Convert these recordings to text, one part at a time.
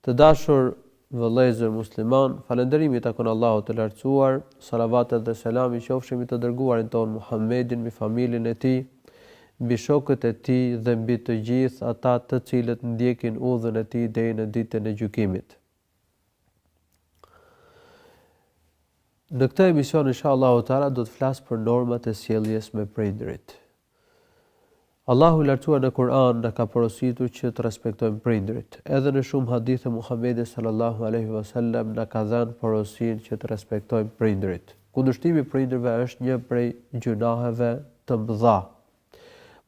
Të dashur vëllezër muslimanë, falënderimi i takon Allahut të Lartësuar, salavatet dhe selami qofshin mbi të Dërguarin tonë Muhammedin, mbi familjen e tij, mbi shokët e tij dhe mbi të gjithë ata të cilët ndjekin udhën e tij deri në Ditën e Gjykimit. Në këtë emision inshallahu teala do të flas për normat e sjelljes me prindërit. Allahu i Lartësuar në Kur'an na ka porositur që të respektojmë prindërit. Edhe në shumë hadithe Muhamedi sallallahu alejhi ve sellem na ka dhënë porosinë që të respektojmë prindërit. Kundërshtimi i prindërve është një prej gjynaheve të mëdha.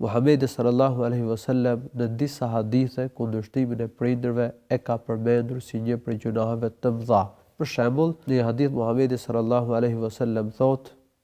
Muhamedi sallallahu alejhi ve sellem në disa hadithe kundërshtimin e prindërve e ka përmendur si një prej gjynaheve të mëdha. Për shembull, në hadith Muhamedi sallallahu alejhi ve sellem thotë,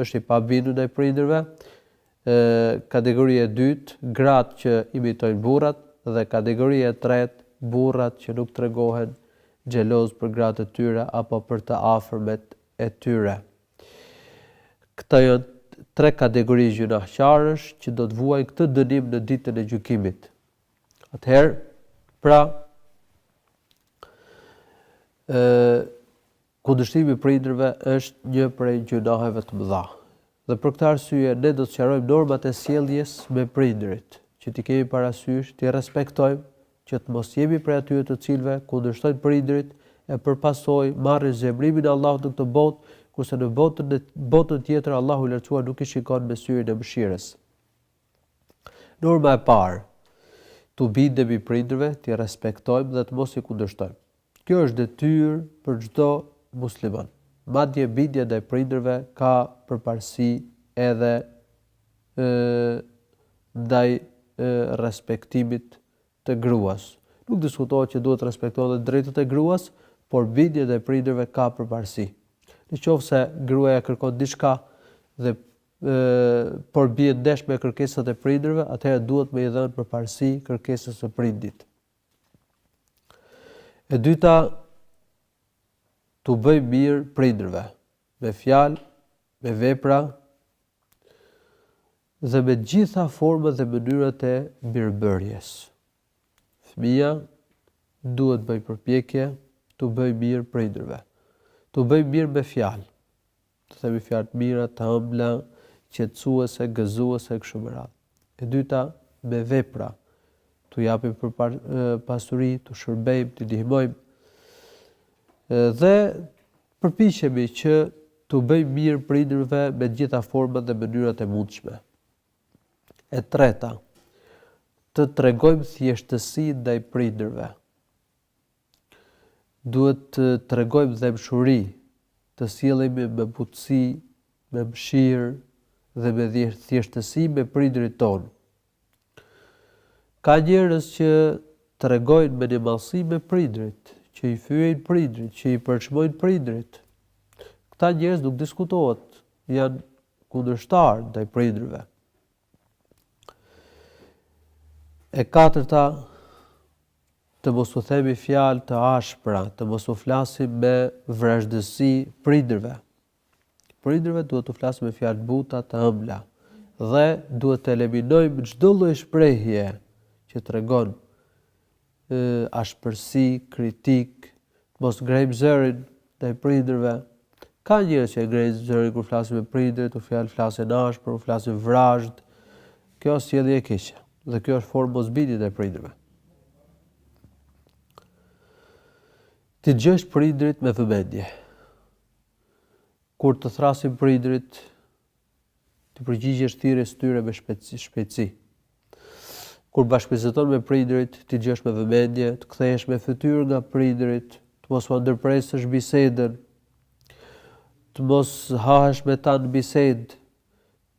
është i pabindur ndaj prindërve, kategori e dytë, gratë që imitojnë burrat dhe kategoria e tretë, burrat që nuk tregohen xhelozë për gratë e tyre apo për të afërmet e tyre. Këta janë tre kategori gjynahqarësh që do të vuajnë këtë dënim në Ditën e Gjykimit. Atëherë, pra, Kundërshtimi i prindërve është një prej gjynaheve të mëdha. Dhe për këtë arsye ne do të sqarojmë normat e sjelljes me prindërit, që t'i kemi parasysh, t'i respektojmë, që të mos jemi prej atyre të cilëve kundërshtojnë prindërit e për pasojë marrin zemërimin e Allahut në këtë botë, kurse në botën botën tjetër Allahu i Lartësuar nuk i shikon me syrin e mëshirës. Norma e parë, T'u bindemi prindërve, t'i respektojmë dhe të mos i kundërshtojmë. Kjo është detyrë për çdo musliman. Madje bindja ndaj prindërve ka përparësi edhe ndaj respektimit të gruas. Nuk diskutohet që duhet të respektohen dhe të drejtat e gruas, por bindja ndaj prindërve ka përparësi. Në qoftë se gruaja kërkon diçka dhe por bie ndesh me kërkesat e prindërve, atëherë duhet me i dhënë përparësi kërkesës së prindit. E dyta, t'u bëjmë mirë prindërve, me fjalë, me vepra dhe me të gjitha format dhe mënyrat e mirëbërjes. Fëmija duhet të bëjë përpjekje t'u bëjë mirë prindërve, t'u bëjë mirë me fjalë, të themi fjalë të mira, të ëmbla, qetësuese, gëzuese e kështu me radhë. E dyta, me vepra, t'u japim për pasuri, t'u shërbejmë, t'i ndihmojmë. Dhe përpiqemi që t'u bëjmë mirë prindërve me të gjitha format dhe mënyrat e mundshme. E treta, të tregojmë thjeshtësi ndaj prindërve. Duhet të tregojmë dhembshuri, të sjellemi me butësi, me mëshirë dhe me thjeshtësi me prindërit tonë. Ka njerëz që tregojnë mendjemadhësi me prindërit, që i fyejnë prindërit, që i përçmojnë prindërit. Këta njerëz nuk diskutohet, janë kundërshtarë ndaj prindërve. E katërta, të mos u themi fjalë të ashpra, të mos u flasim me vrazhdësi prindërve. Prindërve duhet t'u flasim me fjalë të buta, të ëmbla dhe duhet të eliminojmë çdo lloj shprehje që tregon ashpërsi, kritikë, të mos ngrejmë zërin ndaj prindërve. Ka njerëz që e ngrejnë zërin kur flasin me prindërit, u fjalë flasin ashpër, u flasin vrazhdë. Kjo është sjellje e keqe dhe kjo është formë mosbindje ndaj prindërve. T'i dëgjosh prindërit me vëmendje. Kur të thërrasin prindërit, T'i përgjigjesh thirrjes së tyre me shpejtësi. Kur bashkëbisedon me prindërit, t'i dëgjosh me vëmendje, të kthehesh me fytyrë nga prindërit, të mos ua ndërpresësh bisedën, të mos hahesh me ta në bisedë,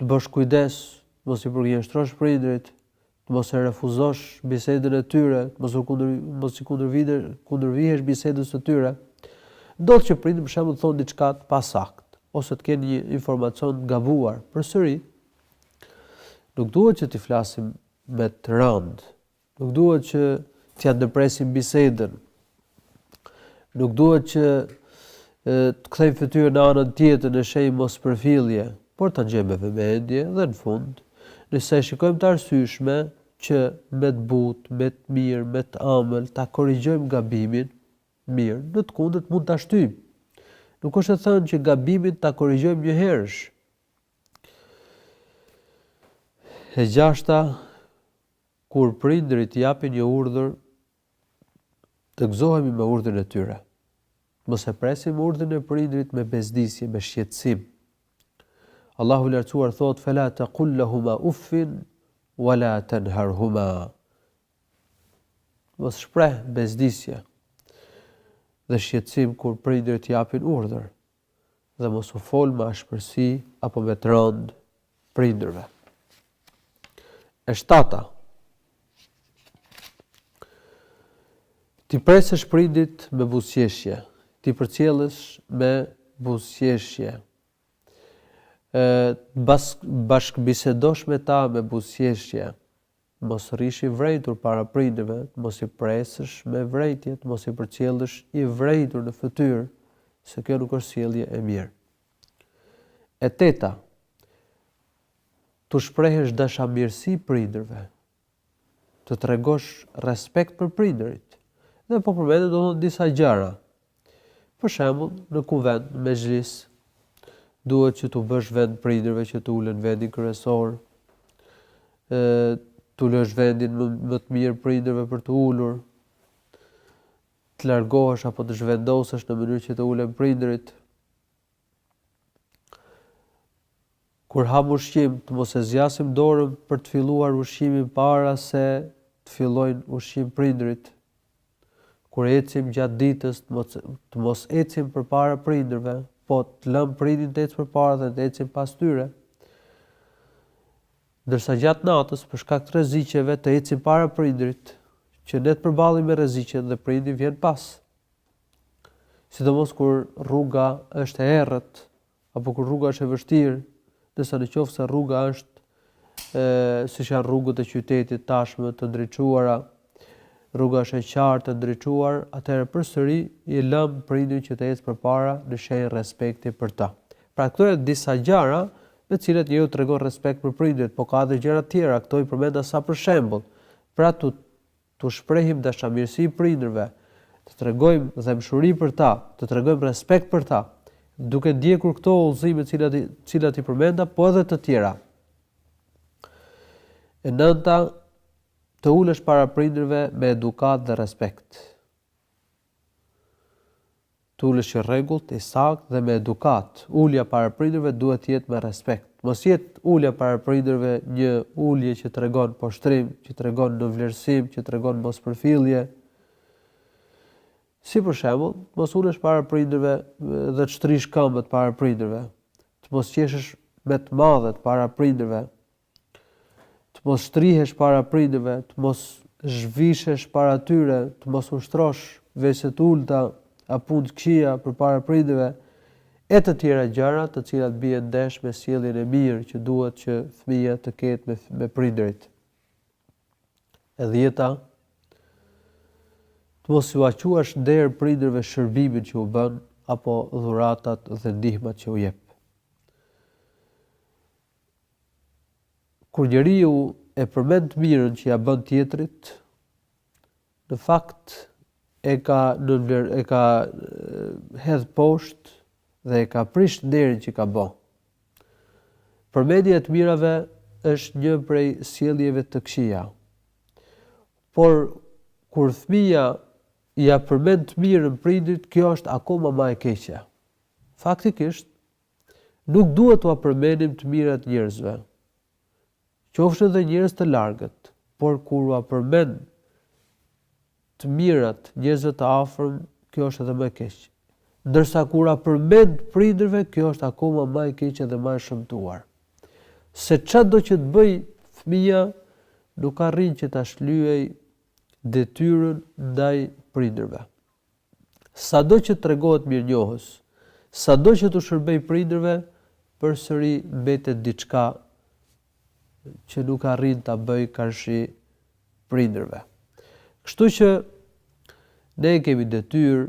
të bësh kujdes, të mos i përgënjeshtrosh prindërit, të mos e refuzosh bisedën e tyre, të mos u kundër, mos i kundërvide, kundërvihesh bisedës së tyre. Ndodh që prindërit për shembull të thonë diçka të pasaktë ose të kenë një informacion të gabuar. Përsëri, nuk duhet që t'i flasim me të rëndë. Nuk duhet që t'ia ndërpresim bisedën, Nuk duhet që të kthejmë fytyrën në anën tjetër në shenjë mospërfillje, por ta dëgjojmë me vëmendje dhe në fund, nëse e shikojmë të arsyeshme që me të butë, me të mirë, me të ëmbël ta korrigjojmë gabimin, mirë, në të kundërt mund ta shtyjmë. Nuk është e thënë që gabimin ta korrigjojmë njëherësh. E gjashta, kur prindërit të japin një urdhër, Të gëzohemi me urdhrin e tyre. Të mos e presim urdhrin e prindërit me bezdisje, me shqetësim. Allahu i Lartësuar thotë: "Fela taqul lahuma uffin wala tanharhuma." Mos shpreh bezdisje dhe shqetësim kur prindërit japin urdhër. dhe mos u fol me ashpërsi apo me të rëndë prindërve. E shtata, T'i presësh prindit me buzëqeshje, t'i përcjellësh me buzëqeshje, të bashkëbisedosh me ta me buzëqeshje, Të mos rrish i vrejtur para prindërve, të mos i presësh me vrejtje, të mos i përcjellësh i vrejtur në fytyrë, se kjo nuk është sjellje e mirë. E teta, T'u shprehesh dashamirësi prindërve, të tregosh respekt për prindërit. Dhe po përmendim domethënë disa gjëra, Për shembull, në Kuvend, në Mexhlis, duhet që t'u bësh vend prindërve që të ulen vendin kryesor, ë t'u lësh vendin më, më të mirë prindërve për t'u ulur, të largohesh apo të zhvendosesh në mënyrë që të ulen prindërit. Kur hamë ushqim, të mos e zgjasim dorën për të filluar ushqimin para se të fillojnë ushqim prindërit. Kur ecim gjatë ditës, të mos ecim përpara prindërve, po të lëmë prindin të ecë përpara dhe të ecim pas tyre. Ndërsa gjatë natës, për shkak të rreziqeve, të ecim para prindërit, që ne të përballemi me rreziqet dhe prindi vjen pas. Sidomos kur rruga është e errët, apo kur rruga është e vështirë, ndërsa në qoftë se rruga është e siç janë rrugët e qytetit tashmë të ndriçuara, rruga është e qartë, të ndriçuar, atëherë përsëri e lëmë prindin që të ecë përpara në shenjë respekti për ta. Pra këto janë disa gjëra me të cilat njeriu tregon respekt për prindërit, por ka edhe gjëra të tjera, këto i përmenda sa për shembull. Pra tu T'u shprehim dashamirësi prindërve, të tregojmë dhembshuri për ta, të tregojmë respekt për ta, duke ndjekur këto udhëzime të cilat të cilat i përmenda po edhe të tjera. E nënta, Të ulesh para prindërve me edukatë dhe respekt. Të ulesh i rregullt, i saktë dhe me edukatë. Ulja para prindërve duhet të jetë me respekt. Të mos jetë ulja para prindërve një ulje që tregon poshtrim, që tregon nënvlerësim, që tregon mospërfillje. Si për shembull, të mos ulesh para prindërve dhe të shtrish këmbët para prindërve, të mos qeshësh me të madhe para prindërve, Të mos shtrihesh para prindërve, të mos zhvishesh para tyre, të mos ushtrosh vese të ulëta a punë të këqija përpara prindërve, e të tjera gjëra të cilat bien ndesh me sjelljen e mirë që duhet që fëmija të ketë me me prindërit. E dhjeta, Të mos iua quash nder prindërve shërbimin që u bën apo dhuratat dhe ndihmat që u jep. Kur njeriu e përmend të mirën që ia bën tjetrit, në fakt e ka nënvler, e ka hedh poshtë dhe e ka prish nderin që ka bë. Përmendja e të mirave është një prej sjelljeve të këqija. Por kur fëmija ia përmend të mirën prindërit, kjo është akoma më e keqja. Faktikisht, Nuk duhet t'ua përmenim të mirat njerëzve, qofshin edhe njerëz të largët, por kur ua përmend të mirat njerëzve të afërm, kjo është edhe më e keq. Ndërsa kur ua përmend prindërve, kjo është akoma më e keqe dhe më e shëmtuar. Se çado që të bëjë fëmija, nuk arrin që ta shlyejë detyrën ndaj prindërve. sado që të tregohet mirënjohës, sado që t'u shërbejë prindërve, përsëri mbetet diçka që nuk arrin ta bëjë karshi prindërve. Kështu që ne e kemi detyrë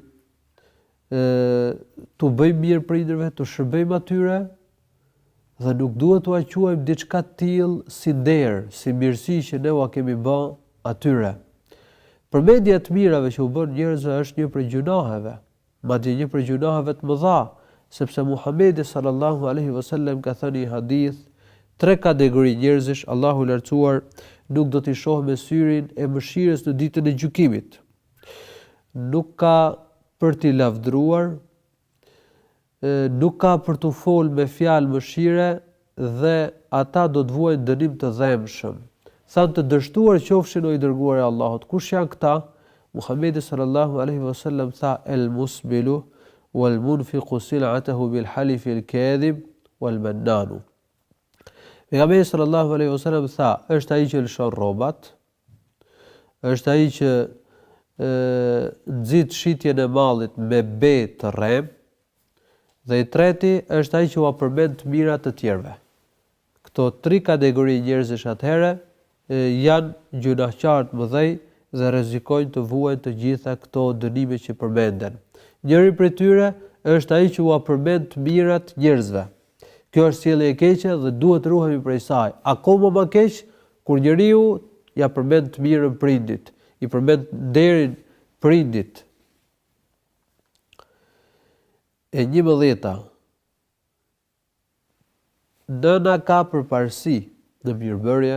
t'u bëjmë mirë prindërve, t'u shërbejmë atyre, Dhe nuk duhet t'ua quajmë diçka të tillë si nder, si mirësi që ne ua kemi bë atyre. Përmendja e të mirave që u bën njerëzve është një prej gjynaheve, madje një prej gjynaheve të mëdha, sepse Muhamedi sallallahu alejhi ve sellem ka thënë në një hadith, Tre kategori njerëzish Allahu i Lartësuar nuk do t'i shohë me syrin e mëshirës në Ditën e Gjykimit. Nuk ka për t'i lavdëruar, Nuk ka për t'u folë me fjalë mëshire dhe ata do të vuajnë dënim të dhembshëm. Thanë të dështuar qofshin o i dërguari i Allahut, kush janë këta? Muhamedi sallallahu alejhi ve sellem tha, El musbilu, wal munfiqu sil'atahu bil halifi el kadhib, wal mannanu. Pejgamberi sallallahu alejhi ve sellem tha, është ai që lëshon rrobat, është ai që nxit shitjen e mallit me be të rremë, dhe i treti është ai që ua përmend të mirat të tjerëve. Këto tri kategori njerëzish atëherë janë gjynahqarë të mëdhenj dhe rrezikojnë të vuajnë të gjitha këto dënime që përmenden. Njëri prej tyre është ai që ua përmend të mirat njerëzve. Kjo është sjellje e keqe dhe duhet të ruhemi prej saj. Akoma ma keq, kur njeriu ja përmend të mirën prindit, i përmend nderin prindit. E njëmbëdhjeta, Nëna ka përparësi në mirëbërje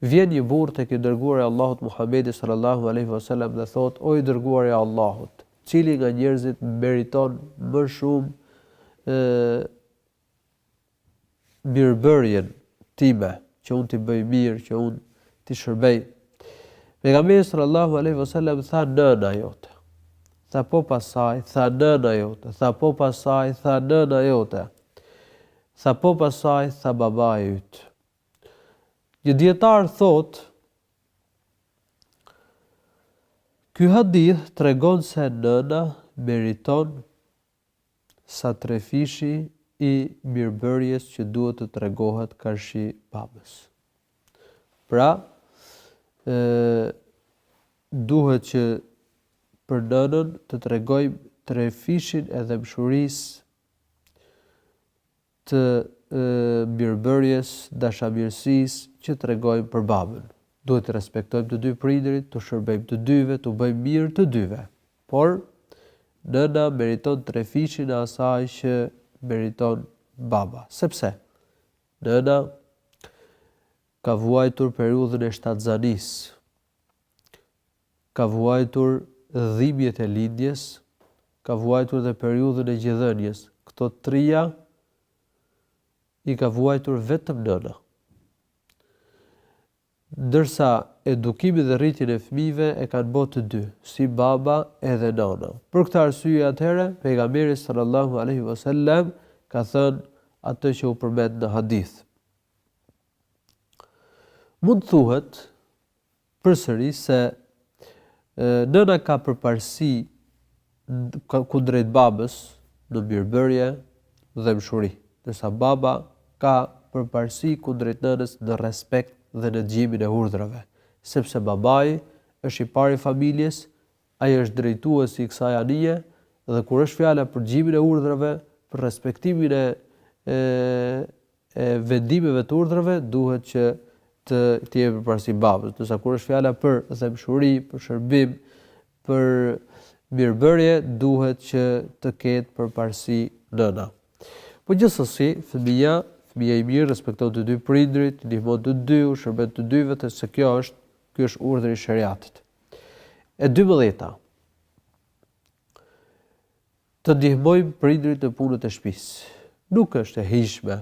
Vjen një burrë tek i Dërguari i Allahut Muhamedi sallallahu alejhi ve selam dhe thotë, O i Dërguari i Allahut, cili nga njerëzit meriton më shumë mirëbërjen time, që unë t'i bëj mirë, që unë t'i shërbej? Pejgamberi sallallahu alejhi ve selam tha, Nëna jote. Tha, Po pas saj? Tha, Nëna jote. Tha, Po pas saj? Tha, Nëna jote. Tha, Po pas saj? Tha, Babai yt. Një dietar thotë, Ky hadith tregon se nëna meriton sa trefishi i mirëbërjes që duhet të tregohet karshi babës. Pra, ë duhet që për nënën të tregojmë trefishin e dhemshurisë të mirëbërjes, dashamirësisë që tregojmë për babën. Duhet të respektojmë të dy prindërit, t'u shërbejmë të dyve, t'u bëjmë mirë të dyve. Por, nëna meriton trefishin e asaj që meriton baba. Sepse, nëna ka vuajtur periudhën e shtatzanisë. Ka vuajtur dhimbjet e lindjes, ka vuajtur dhe periudhën e gjidhënies. Këto trija i ka vuajtur vetëm nëna. Ndërsa edukimin dhe rritjen e fëmijëve e kanë bo të dy, si baba edhe nëna. Për këtë arsye atëhere Pejgamberi sallallahu alejhi ve sellem ka thënë atë që u përmend në hadith. Mund të thuhet përsëri se nëna ka përparësi kundrejt babës në mirëbërje, dhembshuri, ndërsa baba ka përparësi kundrejt nënës në respekt dhe në dëgjimin e urdhrave, sepse babai është i pari i familjes, ai është drejtuesi i kësaj anije dhe kur është fjala për dëgjimin e urdhrave, për respektimin e e vendimeve të urdhrave duhet që t'i jepet përparësi babës, ndërsa kur është fjala për dhembshuri, për shërbim, për mirëbërje, duhet që të ketë përparësi nëna. Po gjithsesi, fëmija, fëmija i mirë respekton të dy prindrit, i ndihmon të dy, u shërben të dyve, se kjo është, ky është urdhri i sheriatit. E 12-ta. Të ndihmojmë prindërit në punët e shpisë. Nuk është e hijshme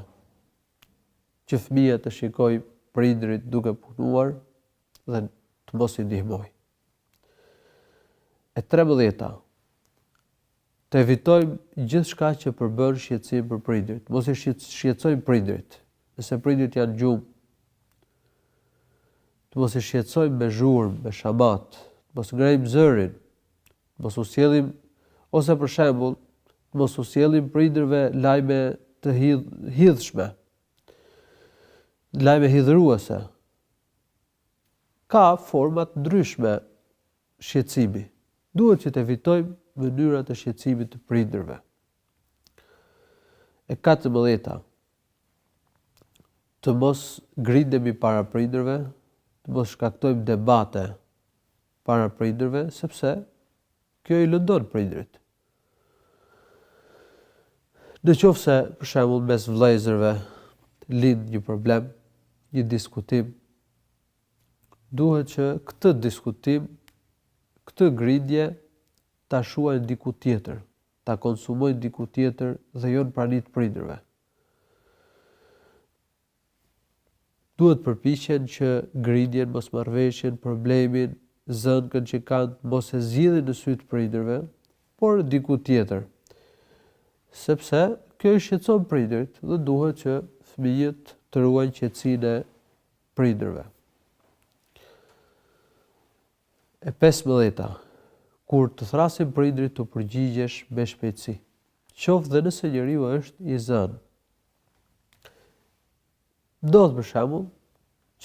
që fëmija të shikojë prindërit duke punuar dhe të mos i ndihmojë. E trembëdhjeta, të evitojmë gjithçka që përbën shqetësim për prindërit. Mos i shqetësojmë prindërit. Nëse prindërit janë gjumë, të mos i shqetësojmë me zhurmë, me shamatë, të mos ngrejmë zërin. Të mos u sjellim ose për shembull, të mos u sjellim prindërve lajme të hidh, hidhshme. Lajme hidhëruese. Ka forma të ndryshme shqetësimi. Duhet që të evitojmë mënyrat e shqetësimit të prindërve. E 14-ta. Të mos grindemi para prindërve, të mos shkaktojmë debate para prindërve sepse kjo i lëndon prindërit. Në qoftë se, për shembull, mes vëllezërve lind një problem, një diskutim, duhet që këtë diskutim, këtë grindje ta shuajnë diku tjetër, ta konsumojnë diku tjetër dhe jo në prani të prindërve. duhet të përpiqen që grindjen, mosmarrëveshjen, problemin, zënkën që kanë të mos e zgjidhin në sy të prindërve, por diku tjetër. Sepse, kjo i shqetëson prindërit dhe duhet që fëmijët të ruajnë qetësinë e prindërve. E pesëmbëdhjeta, Kur të thrasin prindërit t'u përgjigjesh me shpejtësi. Qoftë dhe nëse njeriu është i zënë, Ndodh për shembull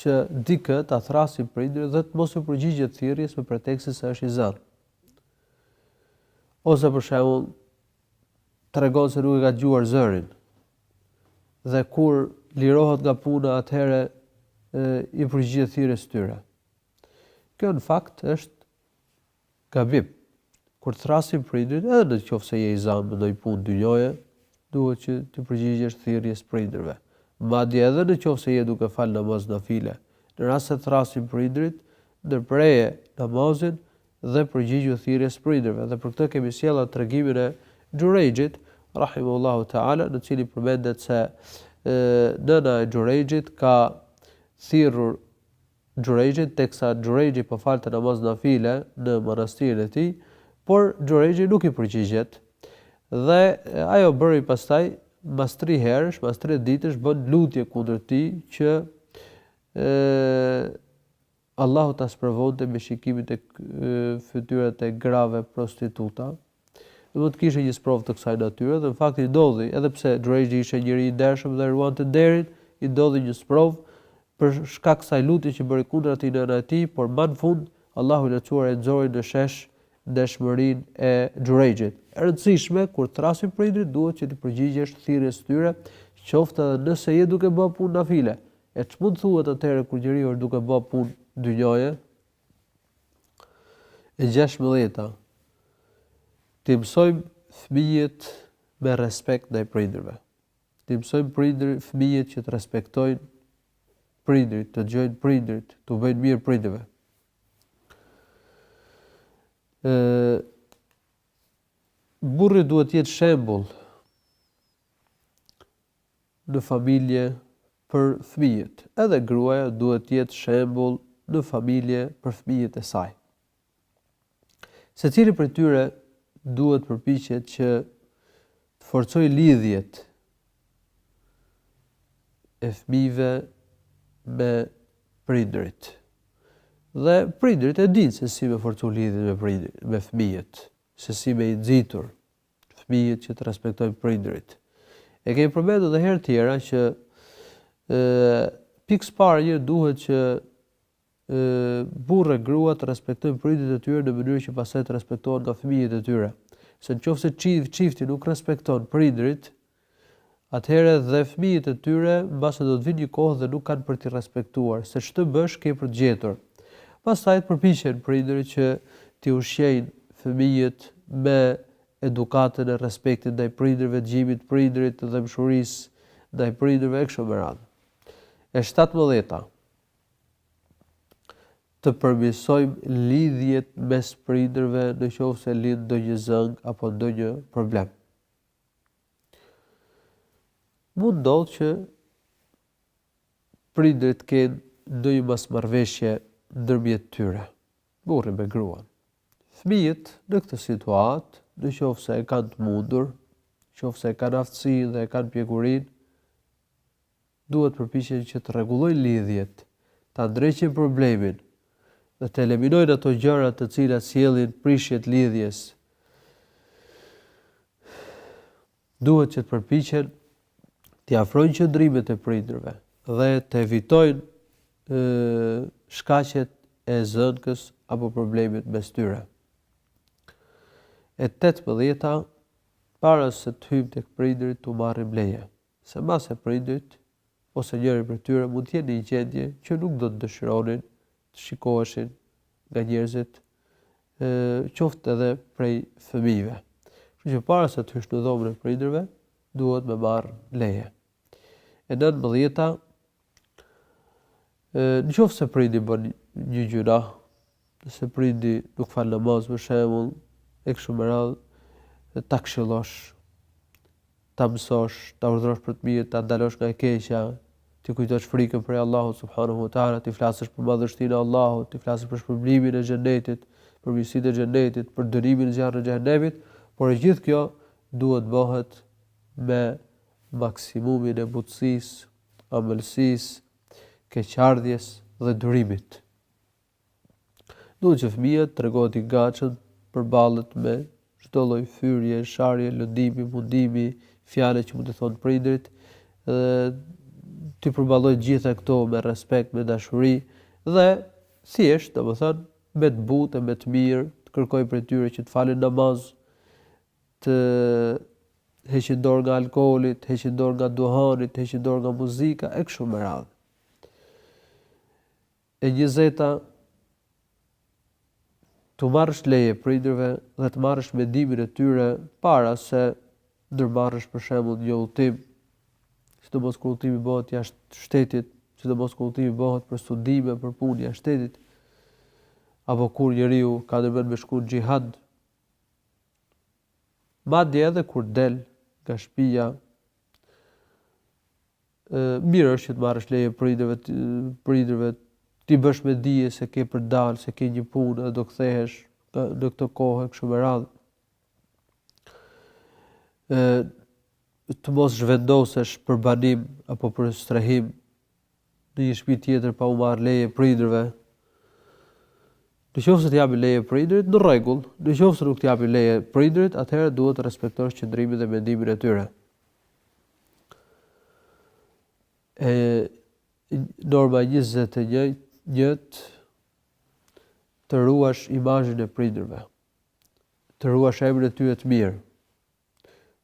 që dikë ta thrasin prindërit dhe të mos u përgjigjet thirrjes me pretekstin se është i zënë. Ose për shembull tregon se nuk e ka dëgjuar zërin. Dhe kur lirohet nga puna, atëherë i përgjigjet thirrjes së tyre. Kjo në fakt është Gabim. Kur të thrasin prindërit, edhe në qoftë se je i zënë me ndonjë punë dynjaje, duhet që t'i përgjigjesh thirrjes prindërve. Madje edhe në qoftë se je duke falë namaz nafile, në rast se të thrasin prindërit, ndërpreje namazin dhe përgjigju thirrjes prindërve. Dhe për këtë kemi sjellë atë tregimin e Xhurejxhit, rahimehullahu teala, në të cilin përmendet se nëna e Xhurejxhit ka thirrur Xhurejxhin teksa Xhurejxhi po falte namaz nafile në manastirin e tij, por Xhurejxhi nuk i përgjigjet. Dhe ajo bëri pastaj mas tri herësh, mas tre ditësh bën lutje kundër tij që Allahu ta sprovonte me shikimin tek fytyrat e grave prostituta, Duhet të kishte një sprovë të kësaj natyre dhe në fakt i ndodhi, edhe pse Xhurexhi ishte njeri i ndershëm dhe ruante nderin, i ndodhi një sprovë për shkak të kësaj lutje që bëri kundra tij nëna e tij, por ama në fund Allahu i Lartësuar e nxori në shesh ndershmërinë e Xhurexhit. E rëndësishme, kur të thrasin prindërit duhet që t'u përgjigjesh thirrjes së tyre, qoftë edhe nëse je duke ba punë nafile. E ç'mund thuhet atëherë kur njeriu është duke ba punë dynjaje? E gjashtëmbëdhjeta, T'i mësojmë fëmijët me respekt ndaj prindërve. T'i mësojmë prindër, fëmijët që të respektojnë prindërit, të dëgjojnë prindërit, t'u bëjnë mirë prindërve. Ë Burri duhet të jetë shembull në familje, për fëmijët. Edhe gruaja duhet të jetë shembull në familje për fëmijët e saj. Secili prej tyre duhet të përpiqet që të forcojë lidhjet e fëmijëve me prindërit. Dhe prindërit e dinë se si me forcu lidhjen me prindërit, me fëmijët, se si me i nxitur. fëmijët që të respektojnë prindërit. E kemi përmendur edhe herë tjera që ë pikë së parë duhet që ë burrë e grua të respektojnë prindërit e tyre në mënyrë që pastaj të respektohen nga fëmijët e tyre. Se në qoftë se çifti nuk respekton prindërit, Atëherë dhe fëmijët e tyre mbase do të vijë një kohë dhe nuk kanë për t'i respektuar, se ç'të bësh ke për të gjetur. Pastaj të përpiqen prindërit që t'i ushqejnë fëmijët me edukatën e respektit ndaj prindërve, dëgjimit të prindërve, dhembshurisë ndaj prindërve e kështu me radhë. E shtatëmbëdhjeta, Të përmirësojmë lidhjet mes prindërve në qoftë se lind ndonjë zënkë apo ndonjë problem. Mund të ndodhë që prindërit të kenë ndonjë mosmarrëveshje ndërmjet tyre, burri me gruan. Fëmijët në këtë situatë, në qoftë se e kanë të mundur, në qoftë se e kanë aftësinë dhe e kanë pjekurinë, duhet të përpiqen që të rregullojnë lidhjet, ta ndreqin problemin dhe të eliminojnë ato gjëra të cilat sjellin prishje të lidhjes. Duhet që të përpiqen t'i afrojnë qëndrimet e prindërve dhe të evitojnë shkaqet e zënkës apo problemit mes tyre. E tetëmbëdhjeta, para se të hyjmë tek prindërit, t'u marrim leje. se mbase prindërit ose njëri prej tyre mund të jenë në një gjendje që nuk do të dëshironin të shikoheshin nga njerëzit, qoftë edhe prej fëmijëve. Kështu që para se të hysh në dhomën e prindërve, duhet me marr leje. E nëntëmbëdhjeta, Në qoftë se prindi bën një gjynah, nëse prindi nuk fal namaz për shembull e kështu me radhë, ta këshillosh, ta mësosh, ta urdhërosh për të mirë, ta ndalosh nga e keqja, t'i kujtosh frikën prej Allahut subhanuhu teala, t'i flasësh për madhështinë e Allahut, t'i flasësh për shpërblimin e xhenetit, për mirësitë e xhenetit, për dënimin e zjarrit të xhehenemit, por e gjithë kjo duhet bëhet me maksimumin e butësisë, ëmbëlsisë, keqardhjes dhe durimit. Duhet që fëmija të tregohet i gatshëm të përballet me çdo lloj fyrje, sharje, lëndimi, mundimi, fjale që mund t'i thonë prindërit dhe t'i përballojë të gjitha këto me respekt, me dashuri dhe thjesht, domethënë, me të butë e me të mirë, të kërkojë prej tyre që të falin namaz, të heqin dorë nga alkooli, të heqin dorë nga duhani, të heqin dorë nga muzika e kështu me radhë. E njëzeta, t'u marrësh leje prindërve dhe të marrësh mendimin e tyre para se të ndërmarrësh për shembull një udhëtim, sidomos kur udhëtimi bëhet jashtë shtetit, sidomos kur udhëtimi bëhet për studime, për punë jashtë shtetit, apo kur njeriu ka ndërmend me shku në xhihad, Madje edhe kur del nga shpija, mirë është që të marrësh leje prindërve, prindërve t'i bësh me dije se ke për dalë, se ke një punë dhe do kthehesh në këtë kohë e kështu me radhë. ë të mos zhvendosesh për banim apo për strehim në një shtëpi tjetër pa u marrë leje prindërve. Në qoftë se të japin leje prindërit, në rregull. Në qoftë se nuk të japin leje prindërit, atëherë duhet të respektosh qëndrimin dhe mendimin e tyre. E norma 21, të ruash imazhin e prindërve. Të ruash emrin e tyre të mirë.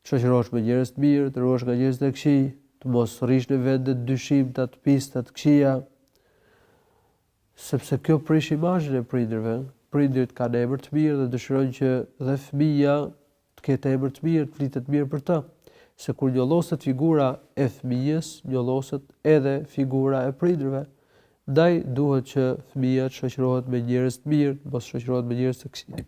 Të shoqërohesh me njerëz të mirë, të largohesh nga njerëzit e këqij, të mos rrish në vende të dyshimta, të pista, të këqija, sepse kjo prish imazhin e prindërve. Prindërit kanë emër të mirë dhe dëshirojnë që dhe fëmija të ketë emër të mirë, të flitet mirë për të. Se kur njolloset figura e fëmijës, njolloset edhe figura e prindërve. Ndaj duhet që fëmija të shoqërohet me njerëz të mirë, të mos shoqërohet me njerëz të këqij.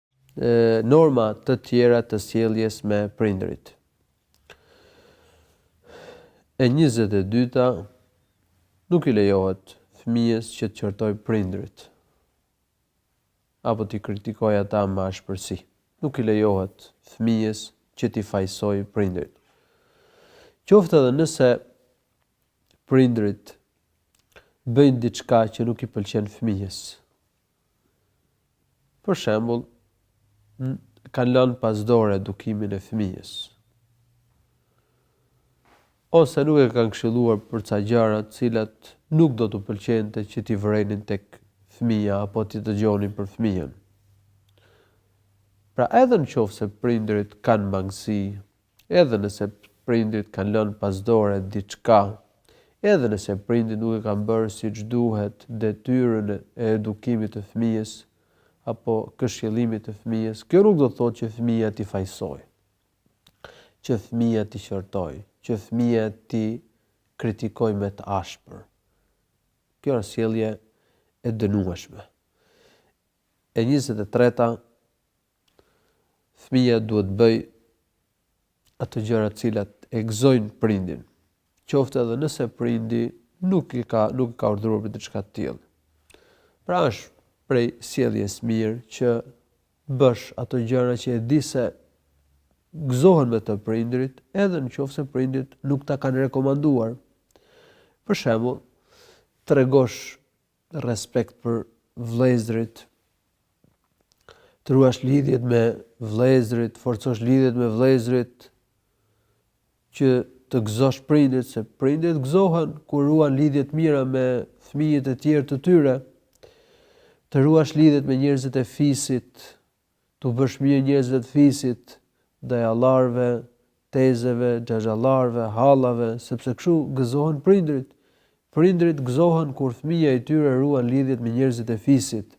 norma të tjera të sjelljes me prindërit. E 22-ta nuk i lejohet fëmijës që të qortojë prindërit apo t'i kritikojë ata me ashpërsi. Nuk i lejohet fëmijës që t'i fajësojë prindërit. Qoftë edhe nëse prindërit bëjnë diçka që nuk i pëlqen fëmijës. Për shembull, kanë lënë pas dore edukimin e fëmijës. Ose nuk e kanë këshilluar për ca gjëra të cilat nuk do t'u pëlqente që t'i vërenin tek fëmija apo t'i dëgjonin për fëmijën. Pra edhe në qoftë se prindërit kanë mangësi, Edhe nëse prindërit kanë lënë pas dore diçka, edhe nëse prindërit nuk e kanë bërë siç duhet detyrën e edukimit të fëmijës apo këshillimit të fëmijës, kjo nuk do të thotë që fëmija t'i fajësojë, që fëmija t'i qortojë, që fëmija t'i kritikojë me të ashpër. Kjo është sjellje e dënueshme. E 23-ta, Fëmija duhet të bëjë ato gjëra të cilat e gëzojnë prindin, qoftë edhe nëse prindi nuk i ka nuk i ka urdhëruar për diçka të tillë. Pra është prej sjelljes mirë që bësh ato gjëra që e di se gëzohen me të prindrit, edhe në qoftë se prindrit nuk ta kanë rekomanduar. Për shembull, tregosh Respekt për vëllezërit. Të ruash lidhjet me vëllezërit, forcosh lidhjet me vëllezërit që të gëzosh prindit, se prindit gëzohen kur ruan lidhjet mira me fëmijët e tjerë të tyre, të ruash lidhjet me njerëzit e fisit, T'u bësh mirë njerëzve të fisit, dajallarëve, tezeve, xhaxhallarëve, hallave, sepse kështu gëzohen prindërit. Prindërit gëzohen kur fëmija i tyre ruan lidhjet me njerëzit e fisit.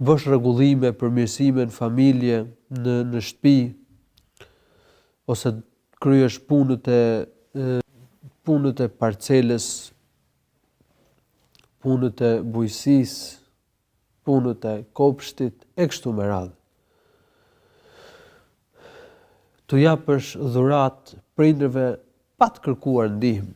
Bësh rregullime, përmirësime në familje, në në shtëpi ose kryesh punët e punët e parcelës, punët e bujqësisë. punët e kopshtit e kështu me radhë. T'u japësh dhuratë prindërve pa të kërkuar ndihmë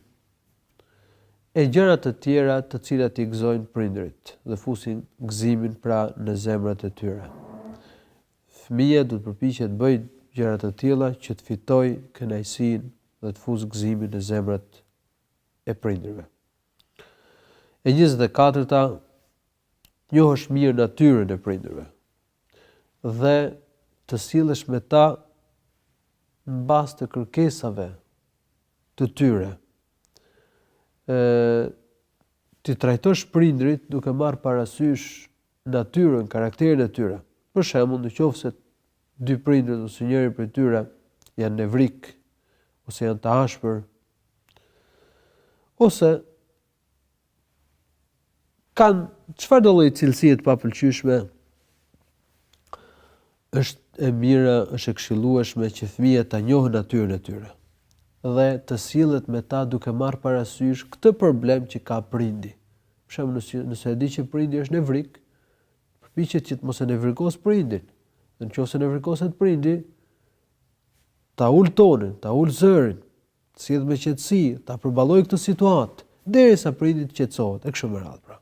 e gjëra të tjera të cilat i gëzojnë prindërit dhe fusin gëzimin pra në zemrat e tyre. Fëmija duhet të përpiqet të bëjë gjëra të tilla që të fitojë kënaqësinë dhe të fusë gëzimin në zemrat e prindërve. E njëzet e katërta, të njohësh mirë natyrën e prindërve dhe të sillesh me ta në bazë të kërkesave të tyre. Ë t'i trajtosh prindërit duke marrë parasysh natyrën, karakterin e tyre. Për shembull, në qoftë se dy prindërit ose njëri prej tyre janë nevrik ose janë të ashpër ose kanë çfarëdolloj cilësie të papëlqyeshme Është e mira, është e këshillueshme që fëmija ta njohë natyrën e tyre dhe të sillet me ta duke marrë parasysh këtë problem që ka prindi. Për shembull, nëse e di që prindi është nevrik, përpiqet që të mos e nevrikosë prindin. Dhe në qoftë se nevrikoset prindi, ta ulë tonin, ta ulë zërin, Të sillet me qetësi, ta përballojë këtë situatë, derisa prindi të qetësohet, e kështu me radhë pra.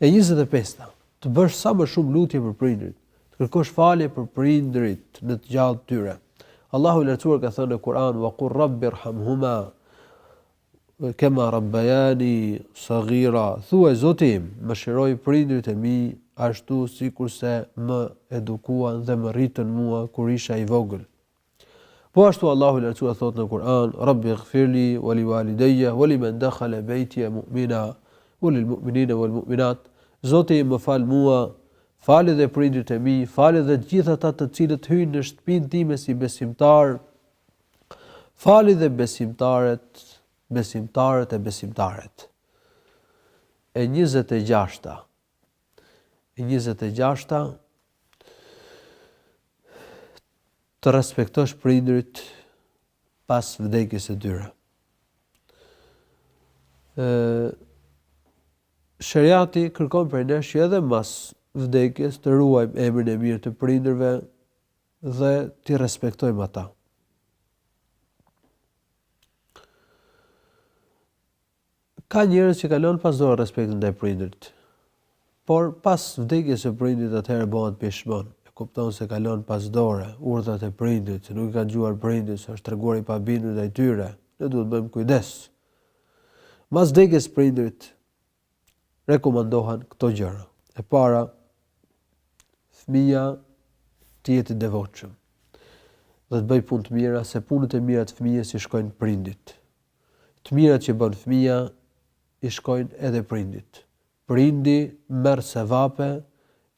E njëzet e pesta, Të bësh sa më shumë lutje për prindërit, të kërkosh falje për prindërit në të gjallë të tyre. Allahu i Lartësuar ka thënë në Kur'an: "Wa qul rabbi irhamhuma kama rabbayani saghira." Thuaj Zoti im, mëshiroji prindërit e mi ashtu sikurse më edukuan dhe më rritën mua kur isha i vogël. Po ashtu Allahu i Lartësuar thotë në Kur'an, Rabbi ighfirli wa li walidayya wa liman dakhala baytiya mu'mina wa lil mu'minina wal mu'minat. Zoti im më fal mua, fal edhe prindërit e mi, fal edhe të gjithë ata të cilët hyjnë në shtëpinë time si besimtarë. Fali edhe besimtaret, besimtarët e besimtaret. E 26-ta. E njëzet e gjashta, Të respektosh prindërit pas vdekjes së tyre. Ë Sheriati kërkon prej nesh që edhe mas vdekjes të ruajmë emrin e mirë të prindërve dhe t'i respektojmë ata. Ka njerëz që ka lënë pas dore respektin ndaj prindit. Por pas vdekjes së prindit atëherë bëhet pishman, e kupton se ka lënë pas dore urdhrat e prindit, se nuk i ka dëgjuar prindërit, se është treguar i pabindur ndaj tyre. Ne duhet të bëjmë kujdes. Mas vdekjes së prindit rekomandohen këto gjëra. E para, fëmija të jetë i devotshëm dhe të bëjë punë të mira, se punët e mira të fëmijës i shkojnë prindit. Të mirat që bën fëmija i shkojnë edhe prindit. Prindi merr sevape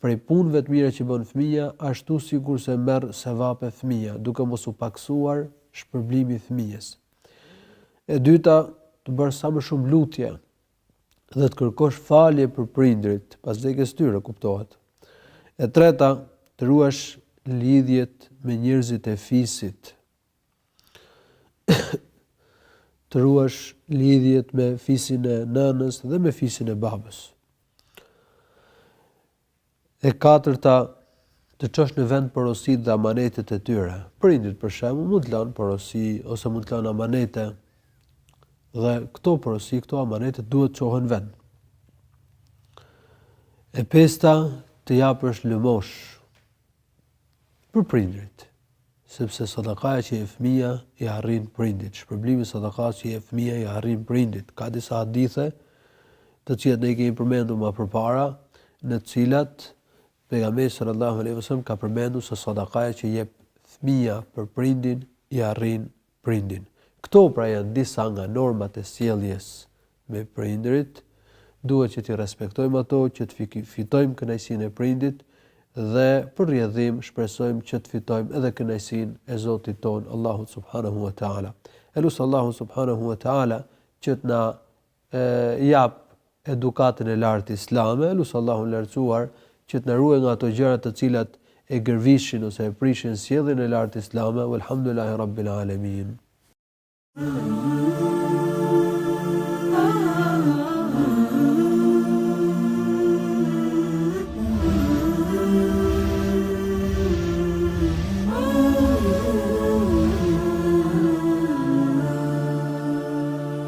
prej punëve të mira që bën fëmija ashtu sikurse merr sevape fëmija, duke mos u pakësuar shpërblimi i fëmijës. E dyta, të bësh sa më shumë lutje dhe të kërkosh falje për prindërit, pas vdekjes së tyre kuptohet. E treta, të ruash lidhjet me njerëzit e fisit. të ruash lidhjet me fisin e nënës dhe me fisin e babës. E katërta, të çosh në vend porositë dhe amanetet e tyre. Prindit për shembull mund të lanë porosi ose mund të lanë amanete. Dhe këto porosi, këto amanete duhet të çohen në vend. E pesta, të japësh lëmosh Për prindërit, sepse sadakaja që jep fëmija i arrin prindit, shpërblimi i sadakasë që jep fëmija i arrin prindit. Ka disa hadithe, të cilat ne i kemi përmendur ma përpara, në të cilat pejgamberi sallallahu alaihi wasallam ka përmendur se sadakaja që jep fëmija për prindin i arrin prindin. Këto pra janë disa nga normat e sjelljes me prindërit, duhet që t'i respektojmë ato që të fitojmë kënaqësinë e prindit dhe për rrjedhim shpresojmë që të fitojmë edhe kënaqësinë e Zotit tonë Allahu subhanahu wa taala. E lus Allahun subhanahu wa taala që të na e jap edukatën e lartë islame, e lus Allahun e Lartësuar që të na ruaj nga ato gjëra të cilat e gërvishin ose e prishin sjelljen e lartë islame, walhamdulillahi rabbil alemin.